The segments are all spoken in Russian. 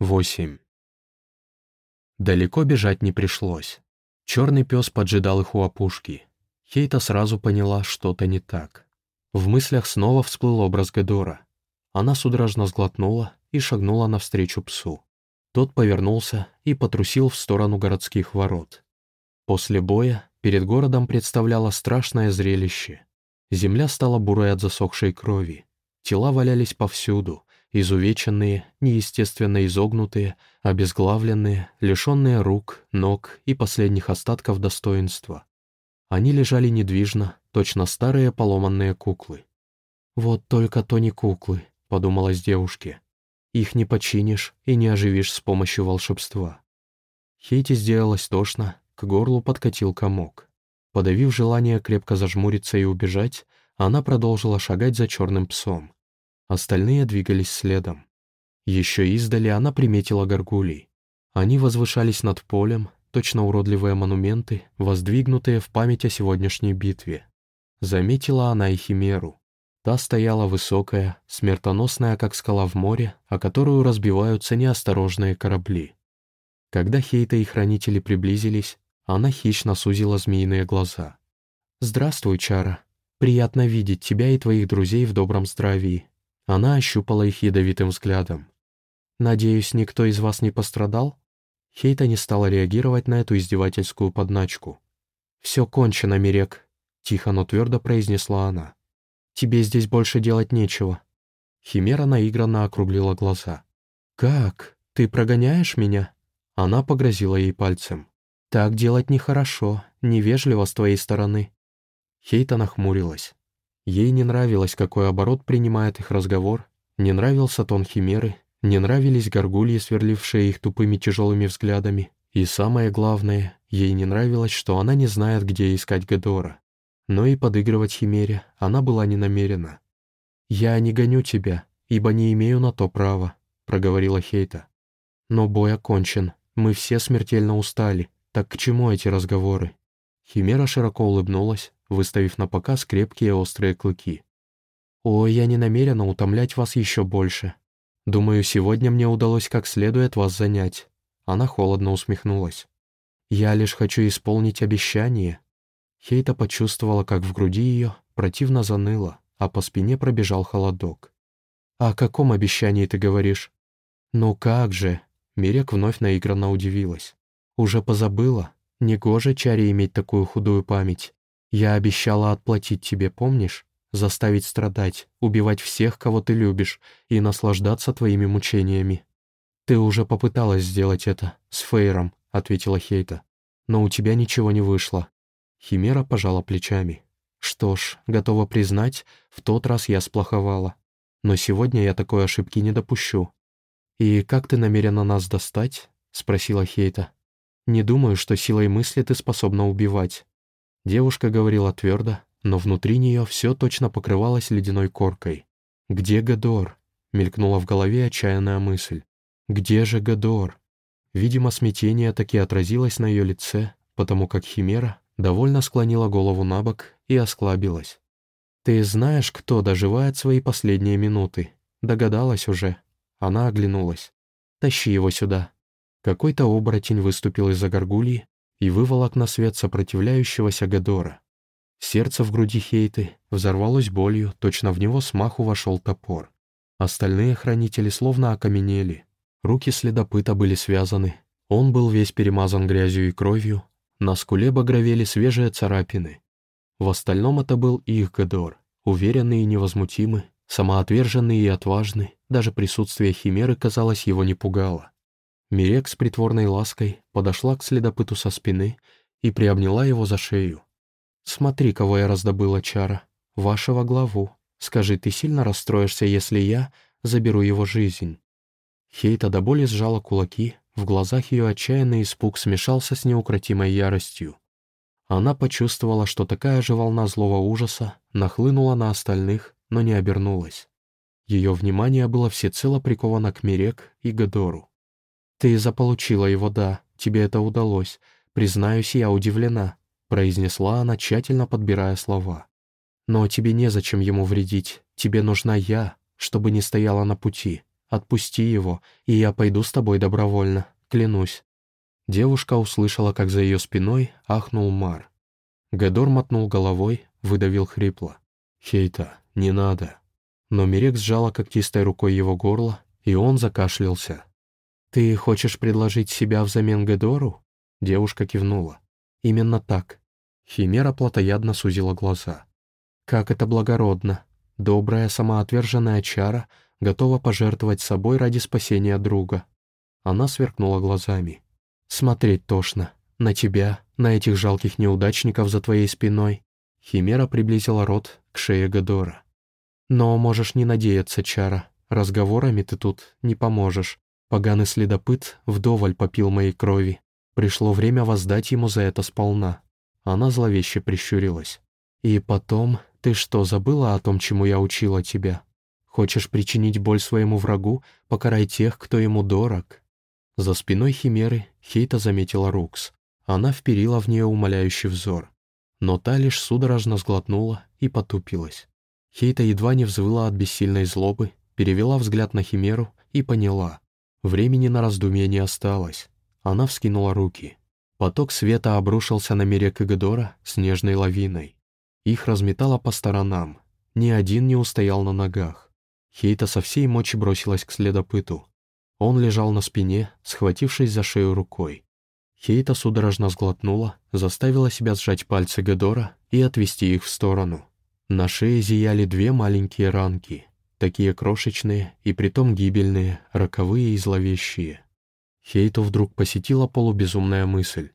8. Далеко бежать не пришлось. Черный пес поджидал их у опушки. Хейта сразу поняла, что-то не так. В мыслях снова всплыл образ Гедора. Она судорожно сглотнула и шагнула навстречу псу. Тот повернулся и потрусил в сторону городских ворот. После боя перед городом представляло страшное зрелище. Земля стала бурой от засохшей крови. Тела валялись повсюду, изувеченные, неестественно изогнутые, обезглавленные, лишенные рук, ног и последних остатков достоинства. Они лежали недвижно, точно старые поломанные куклы. «Вот только то не куклы», — подумалось девушке. «Их не починишь и не оживишь с помощью волшебства». Хейти сделалось тошно, к горлу подкатил комок. Подавив желание крепко зажмуриться и убежать, она продолжила шагать за черным псом. Остальные двигались следом. Еще издали она приметила горгулей. Они возвышались над полем, точно уродливые монументы, воздвигнутые в память о сегодняшней битве. Заметила она и химеру. Та стояла высокая, смертоносная, как скала в море, о которую разбиваются неосторожные корабли. Когда Хейта и хранители приблизились, она хищно сузила змеиные глаза. «Здравствуй, Чара. Приятно видеть тебя и твоих друзей в добром здравии. Она ощупала их ядовитым взглядом. «Надеюсь, никто из вас не пострадал?» Хейта не стала реагировать на эту издевательскую подначку. «Все кончено, Мирек», — тихо, но твердо произнесла она. «Тебе здесь больше делать нечего». Химера наигранно округлила глаза. «Как? Ты прогоняешь меня?» Она погрозила ей пальцем. «Так делать нехорошо, невежливо с твоей стороны». Хейта нахмурилась. Ей не нравилось, какой оборот принимает их разговор, не нравился тон химеры, не нравились горгульи, сверлившие их тупыми тяжелыми взглядами, и самое главное, ей не нравилось, что она не знает, где искать Гедора. Но и подыгрывать химере она была не намерена. «Я не гоню тебя, ибо не имею на то права», — проговорила Хейта. «Но бой окончен, мы все смертельно устали, так к чему эти разговоры?» Химера широко улыбнулась, выставив на показ крепкие острые клыки. «О, я не намерена утомлять вас еще больше. Думаю, сегодня мне удалось как следует вас занять». Она холодно усмехнулась. «Я лишь хочу исполнить обещание». Хейта почувствовала, как в груди ее противно заныло, а по спине пробежал холодок. «О каком обещании ты говоришь?» «Ну как же?» Мирек вновь наигранно удивилась. «Уже позабыла? Негоже Чаре иметь такую худую память. Я обещала отплатить тебе, помнишь? Заставить страдать, убивать всех, кого ты любишь, и наслаждаться твоими мучениями. Ты уже попыталась сделать это, с Фейром, ответила Хейта. Но у тебя ничего не вышло. Химера пожала плечами. Что ж, готова признать, в тот раз я сплоховала. Но сегодня я такой ошибки не допущу. «И как ты намерена нас достать?» — спросила Хейта. «Не думаю, что силой мысли ты способна убивать. Девушка говорила твердо, но внутри нее все точно покрывалось ледяной коркой. «Где Гадор?» — мелькнула в голове отчаянная мысль. «Где же Гадор?» Видимо, смятение таки отразилось на ее лице, потому как Химера довольно склонила голову на бок и осклабилась. «Ты знаешь, кто доживает свои последние минуты?» Догадалась уже. Она оглянулась. «Тащи его сюда». Какой-то оборотень выступил из-за горгульи и выволок на свет сопротивляющегося Гадора. Сердце в груди Хейты взорвалось болью, точно в него смаху вошел топор. Остальные хранители словно окаменели. Руки следопыта были связаны, он был весь перемазан грязью и кровью, на скуле багровели свежие царапины. В остальном это был их Гадор, уверенный и невозмутимый, самоотверженный и отважный, даже присутствие Химеры, казалось, его не пугало. Мирек с притворной лаской подошла к следопыту со спины и приобняла его за шею. «Смотри, кого я раздобыла, Чара. Вашего главу. Скажи, ты сильно расстроишься, если я заберу его жизнь?» Хейта до боли сжала кулаки, в глазах ее отчаянный испуг смешался с неукротимой яростью. Она почувствовала, что такая же волна злого ужаса нахлынула на остальных, но не обернулась. Ее внимание было всецело приковано к Мирек и Гадору. «Ты заполучила его, да, тебе это удалось. Признаюсь, я удивлена», — произнесла она, тщательно подбирая слова. «Но тебе незачем ему вредить, тебе нужна я, чтобы не стояла на пути. Отпусти его, и я пойду с тобой добровольно, клянусь». Девушка услышала, как за ее спиной ахнул Мар. Гедор мотнул головой, выдавил хрипло. «Хейта, не надо». Но Мирек сжала когтистой рукой его горло, и он закашлялся. «Ты хочешь предложить себя взамен Гедору?» Девушка кивнула. «Именно так». Химера плотоядно сузила глаза. «Как это благородно! Добрая, самоотверженная чара готова пожертвовать собой ради спасения друга». Она сверкнула глазами. «Смотреть тошно. На тебя, на этих жалких неудачников за твоей спиной». Химера приблизила рот к шее Гадора. «Но можешь не надеяться, Чара. Разговорами ты тут не поможешь. Поганый следопыт вдоволь попил моей крови. Пришло время воздать ему за это сполна». Она зловеще прищурилась. «И потом, ты что, забыла о том, чему я учила тебя? Хочешь причинить боль своему врагу, покарай тех, кто ему дорог». За спиной Химеры Хейта заметила Рукс. Она вперила в нее умоляющий взор. Но та лишь судорожно сглотнула и потупилась. Хейта едва не взвыла от бессильной злобы, перевела взгляд на Химеру и поняла. Времени на раздумье не осталось. Она вскинула руки. Поток света обрушился на Мерек Игдора снежной лавиной. Их разметало по сторонам. Ни один не устоял на ногах. Хейта со всей мочи бросилась к следопыту. Он лежал на спине, схватившись за шею рукой. Хейта судорожно сглотнула, заставила себя сжать пальцы Гедора и отвести их в сторону. На шее зияли две маленькие ранки, такие крошечные и притом гибельные, роковые и зловещие. Хейту вдруг посетила полубезумная мысль.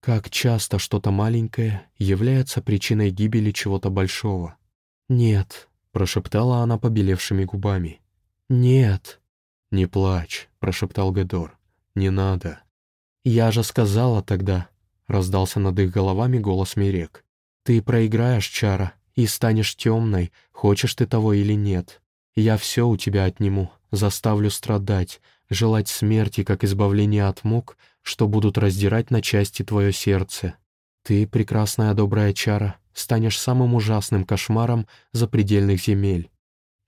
Как часто что-то маленькое является причиной гибели чего-то большого? «Нет», — прошептала она побелевшими губами. «Нет». «Не плачь», — прошептал Гедор. «Не надо». «Я же сказала тогда», — раздался над их головами голос Мирек. «Ты проиграешь, Чара, и станешь темной, хочешь ты того или нет. Я все у тебя отниму, заставлю страдать, желать смерти, как избавления от мук, что будут раздирать на части твое сердце. Ты, прекрасная добрая Чара, станешь самым ужасным кошмаром запредельных земель».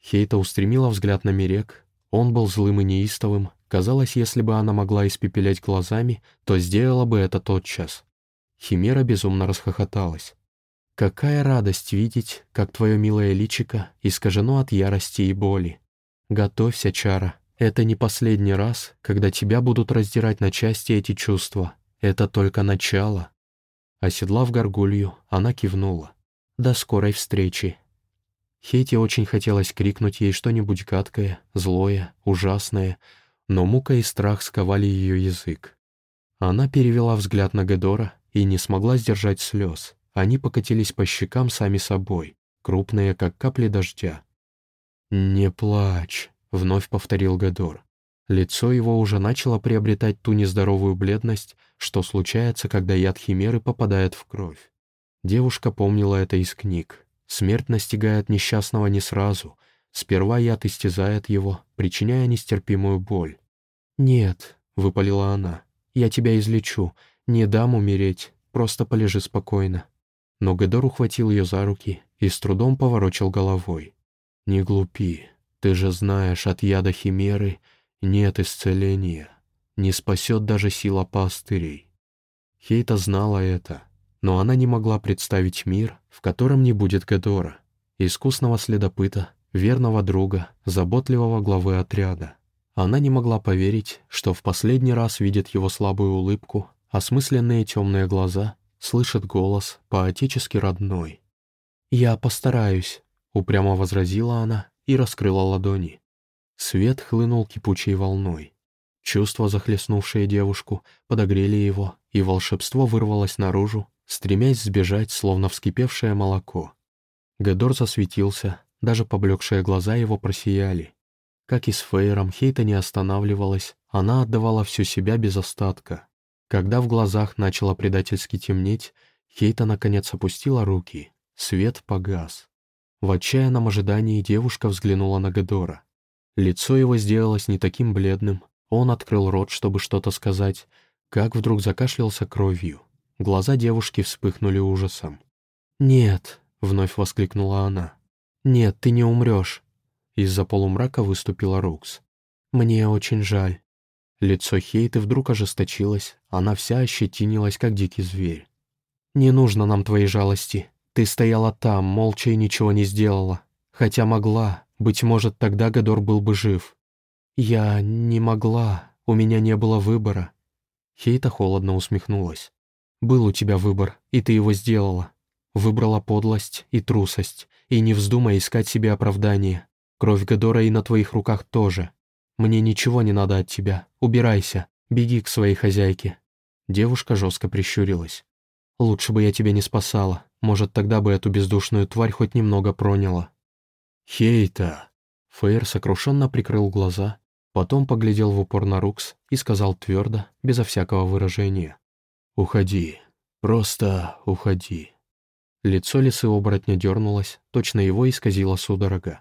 Хейта устремила взгляд на Мирек, он был злым и неистовым. Казалось, если бы она могла испепелять глазами, то сделала бы это тотчас. Химера безумно расхохоталась. «Какая радость видеть, как твое милое личико искажено от ярости и боли. Готовься, Чара, это не последний раз, когда тебя будут раздирать на части эти чувства. Это только начало». Оседлав горгулью, она кивнула. «До скорой встречи, Хейте очень хотелось крикнуть ей что-нибудь гадкое, злое, ужасное, но мука и страх сковали ее язык. Она перевела взгляд на Гедора и не смогла сдержать слез. Они покатились по щекам сами собой, крупные, как капли дождя. «Не плачь», — вновь повторил Гедор. Лицо его уже начало приобретать ту нездоровую бледность, что случается, когда яд химеры попадает в кровь. Девушка помнила это из книг, Смерть настигает несчастного не сразу. Сперва яд истязает его, причиняя нестерпимую боль. «Нет», — выпалила она, — «я тебя излечу. Не дам умереть, просто полежи спокойно». Но Гедор ухватил ее за руки и с трудом поворочил головой. «Не глупи, ты же знаешь, от яда химеры нет исцеления, не спасет даже сила пастырей». Хейта знала это, но она не могла представить мир, в котором не будет Гедора, искусного следопыта, верного друга, заботливого главы отряда. Она не могла поверить, что в последний раз видит его слабую улыбку, осмысленные темные глаза, слышит голос, поотечески родной. «Я постараюсь», — упрямо возразила она и раскрыла ладони. Свет хлынул кипучей волной. Чувства, захлестнувшие девушку, подогрели его, и волшебство вырвалось наружу, стремясь сбежать, словно вскипевшее молоко. Гедор засветился, даже поблекшие глаза его просияли. Как и с Фейром, Хейта не останавливалась, она отдавала всю себя без остатка. Когда в глазах начало предательски темнеть, Хейта наконец опустила руки, свет погас. В отчаянном ожидании девушка взглянула на Гедора. Лицо его сделалось не таким бледным, он открыл рот, чтобы что-то сказать, как вдруг закашлялся кровью. Глаза девушки вспыхнули ужасом. «Нет», — вновь воскликнула она. «Нет, ты не умрешь». Из-за полумрака выступила Рукс. «Мне очень жаль». Лицо Хейты вдруг ожесточилось, она вся ощетинилась, как дикий зверь. «Не нужно нам твоей жалости. Ты стояла там, молча и ничего не сделала. Хотя могла, быть может, тогда Гадор был бы жив. Я не могла, у меня не было выбора». Хейта холодно усмехнулась. «Был у тебя выбор, и ты его сделала. Выбрала подлость и трусость, и не вздумай искать себе оправдание. Кровь Гадора и на твоих руках тоже. Мне ничего не надо от тебя. Убирайся, беги к своей хозяйке». Девушка жестко прищурилась. «Лучше бы я тебя не спасала. Может, тогда бы эту бездушную тварь хоть немного проняла». «Хейта!» Фейер сокрушенно прикрыл глаза, потом поглядел в упор на Рукс и сказал твердо, безо всякого выражения. «Уходи. Просто уходи». Лицо лисы оборотня дернулось, точно его исказила судорога.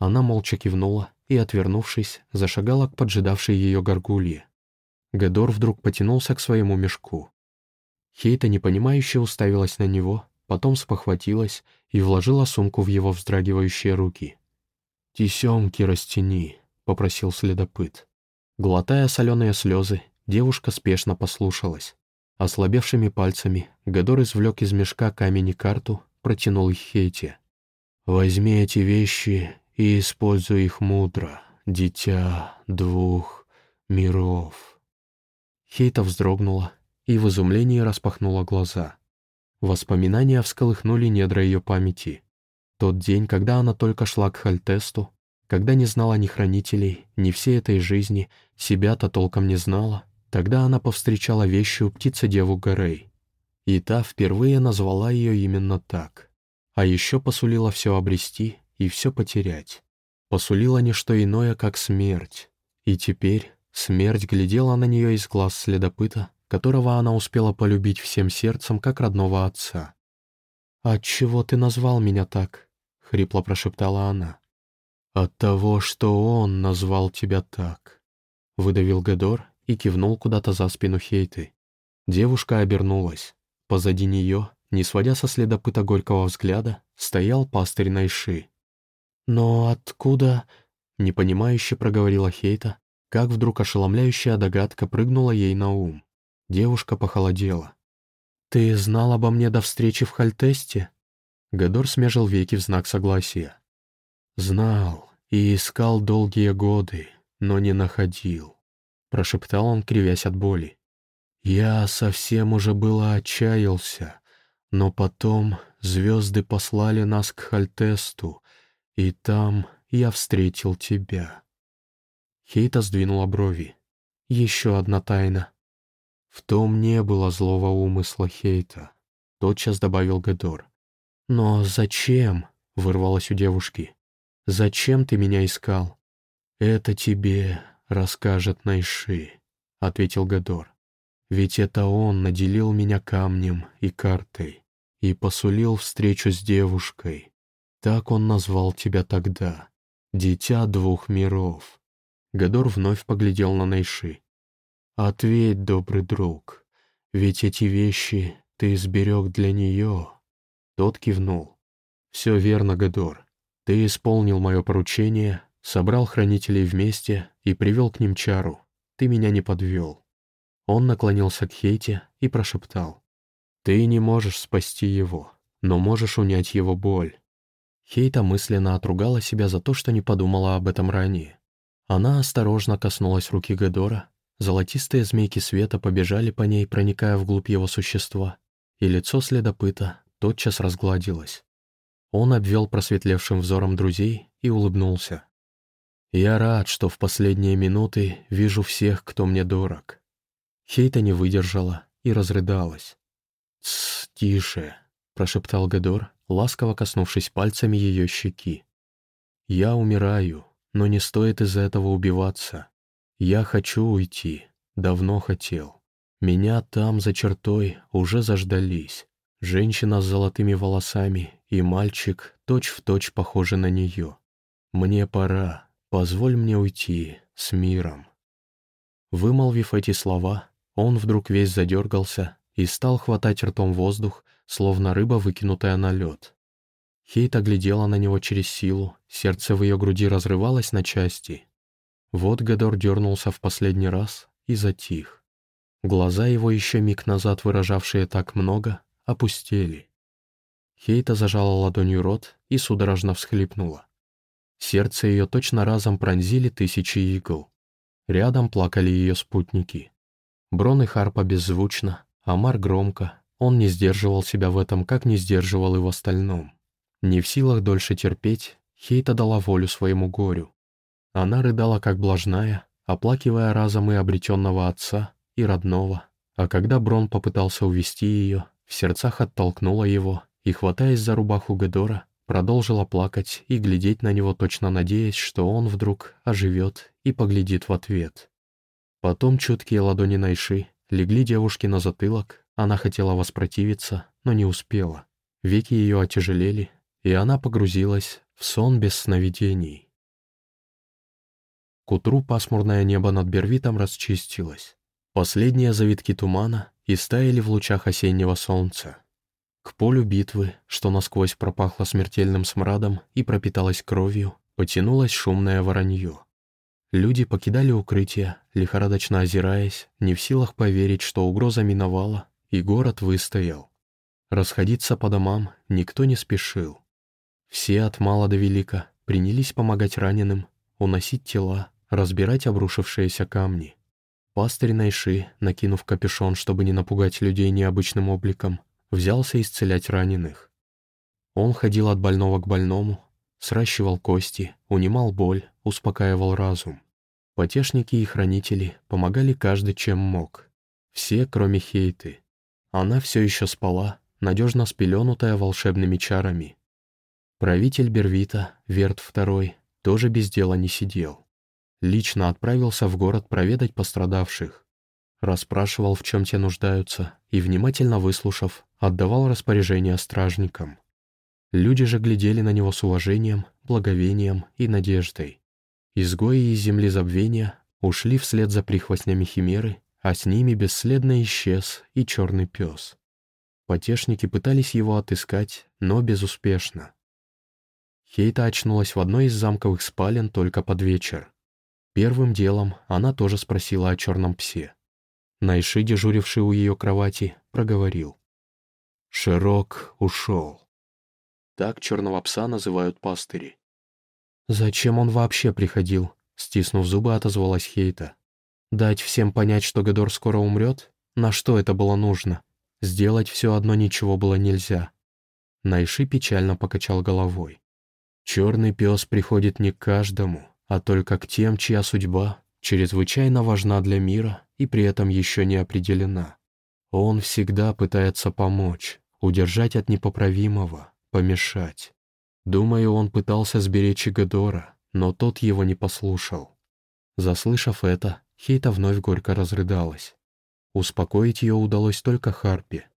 Она молча кивнула и, отвернувшись, зашагала к поджидавшей ее горгулье. Гедор вдруг потянулся к своему мешку. Хейта непонимающе уставилась на него, потом спохватилась и вложила сумку в его вздрагивающие руки. «Тесемки растяни», — попросил следопыт. Глотая соленые слезы, девушка спешно послушалась. Ослабевшими пальцами Гадор извлек из мешка камень и карту, протянул их Хейте. «Возьми эти вещи и используй их мудро, дитя двух миров». Хейта вздрогнула и в изумлении распахнула глаза. Воспоминания всколыхнули недра ее памяти. Тот день, когда она только шла к Хальтесту, когда не знала ни хранителей, ни всей этой жизни, себя-то толком не знала, Тогда она повстречала вещую птица-деву Горей. И та впервые назвала ее именно так. А еще посулила все обрести и все потерять. Посулила не что иное, как смерть. И теперь смерть глядела на нее из глаз следопыта, которого она успела полюбить всем сердцем, как родного отца. «Отчего ты назвал меня так?» — хрипло прошептала она. «От того, что он назвал тебя так», — выдавил Гедор и кивнул куда-то за спину Хейты. Девушка обернулась. Позади нее, не сводя со следопыта горького взгляда, стоял пастырь Найши. «Но откуда...» — непонимающе проговорила Хейта, как вдруг ошеломляющая догадка прыгнула ей на ум. Девушка похолодела. «Ты знал обо мне до встречи в Хальтесте?» Гадор смежил веки в знак согласия. «Знал и искал долгие годы, но не находил. — прошептал он, кривясь от боли. «Я совсем уже было отчаялся, но потом звезды послали нас к Хальтесту, и там я встретил тебя». Хейта сдвинула брови. «Еще одна тайна». «В том не было злого умысла Хейта», — тотчас добавил Гедор. «Но зачем?» — вырвалось у девушки. «Зачем ты меня искал?» «Это тебе расскажет Найши», — ответил Гадор. «Ведь это он наделил меня камнем и картой и посулил встречу с девушкой. Так он назвал тебя тогда, дитя двух миров». Гадор вновь поглядел на Найши. «Ответь, добрый друг, ведь эти вещи ты изберег для нее». Тот кивнул. «Все верно, Гадор. Ты исполнил мое поручение, Собрал хранителей вместе и привел к ним чару. Ты меня не подвел. Он наклонился к Хейте и прошептал. Ты не можешь спасти его, но можешь унять его боль. Хейта мысленно отругала себя за то, что не подумала об этом ранее. Она осторожно коснулась руки Гедора, золотистые змейки света побежали по ней, проникая вглубь его существа, и лицо следопыта тотчас разгладилось. Он обвел просветлевшим взором друзей и улыбнулся. Я рад, что в последние минуты вижу всех, кто мне дорог. Хейта не выдержала и разрыдалась. «Тсс, тише», — прошептал Гадор, ласково коснувшись пальцами ее щеки. «Я умираю, но не стоит из-за этого убиваться. Я хочу уйти, давно хотел. Меня там, за чертой, уже заждались. Женщина с золотыми волосами и мальчик, точь-в-точь точь похожи на нее. Мне пора, «Позволь мне уйти с миром». Вымолвив эти слова, он вдруг весь задергался и стал хватать ртом воздух, словно рыба, выкинутая на лед. Хейт оглядела на него через силу, сердце в ее груди разрывалось на части. Вот Гадор дернулся в последний раз и затих. Глаза его, еще миг назад выражавшие так много, опустели. Хейта зажала ладонью рот и судорожно всхлипнула. Сердце ее точно разом пронзили тысячи игл. Рядом плакали ее спутники. Брон и Харпа беззвучно, а Мар громко. Он не сдерживал себя в этом, как не сдерживал и в остальном. Не в силах дольше терпеть, Хейта дала волю своему горю. Она рыдала как блажная, оплакивая разом и обретенного отца, и родного, а когда Брон попытался увести ее, в сердцах оттолкнула его и, хватаясь за рубаху Гедора, продолжила плакать и глядеть на него, точно надеясь, что он вдруг оживет и поглядит в ответ. Потом чуткие ладони Найши легли девушке на затылок, она хотела воспротивиться, но не успела. Веки ее отяжелели, и она погрузилась в сон без сновидений. К утру пасмурное небо над Бервитом расчистилось. Последние завитки тумана истаяли в лучах осеннего солнца. К полю битвы, что насквозь пропахло смертельным смрадом и пропиталось кровью, потянулось шумное воронье. Люди покидали укрытие, лихорадочно озираясь, не в силах поверить, что угроза миновала, и город выстоял. Расходиться по домам никто не спешил. Все от мала до велика принялись помогать раненым, уносить тела, разбирать обрушившиеся камни. Пастырь Найши, накинув капюшон, чтобы не напугать людей необычным обликом, взялся исцелять раненых. Он ходил от больного к больному, сращивал кости, унимал боль, успокаивал разум. Потешники и хранители помогали каждый чем мог. Все, кроме Хейты. Она все еще спала, надежно спеленутая волшебными чарами. Правитель Бервита, Верт II, тоже без дела не сидел лично отправился в город проведать пострадавших. Расспрашивал, в чем те нуждаются, и, внимательно выслушав, отдавал распоряжение стражникам. Люди же глядели на него с уважением, благовением и надеждой. Изгои из земли забвения ушли вслед за прихвостнями химеры, а с ними бесследно исчез и черный пес. Потешники пытались его отыскать, но безуспешно. Хейта очнулась в одной из замковых спален только под вечер. Первым делом она тоже спросила о черном псе. Найши, дежуривший у ее кровати, проговорил. «Широк ушел». Так черного пса называют пастыри. «Зачем он вообще приходил?» Стиснув зубы, отозвалась Хейта. «Дать всем понять, что Гадор скоро умрет? На что это было нужно? Сделать все одно ничего было нельзя». Найши печально покачал головой. «Черный пес приходит не к каждому, а только к тем, чья судьба чрезвычайно важна для мира и при этом еще не определена. Он всегда пытается помочь, удержать от непоправимого, помешать. Думаю, он пытался сберечь Игодора, но тот его не послушал. Заслышав это, Хейта вновь горько разрыдалась. Успокоить ее удалось только Харпе.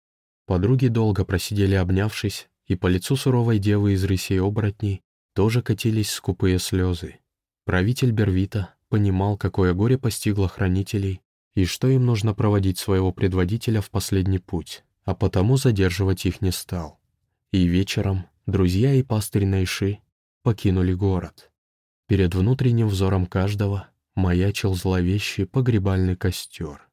Подруги долго просидели обнявшись, и по лицу суровой девы из рысей оборотней тоже катились скупые слезы. Правитель Бервита понимал, какое горе постигло хранителей и что им нужно проводить своего предводителя в последний путь, а потому задерживать их не стал. И вечером друзья и пастырь Найши покинули город. Перед внутренним взором каждого маячил зловещий погребальный костер.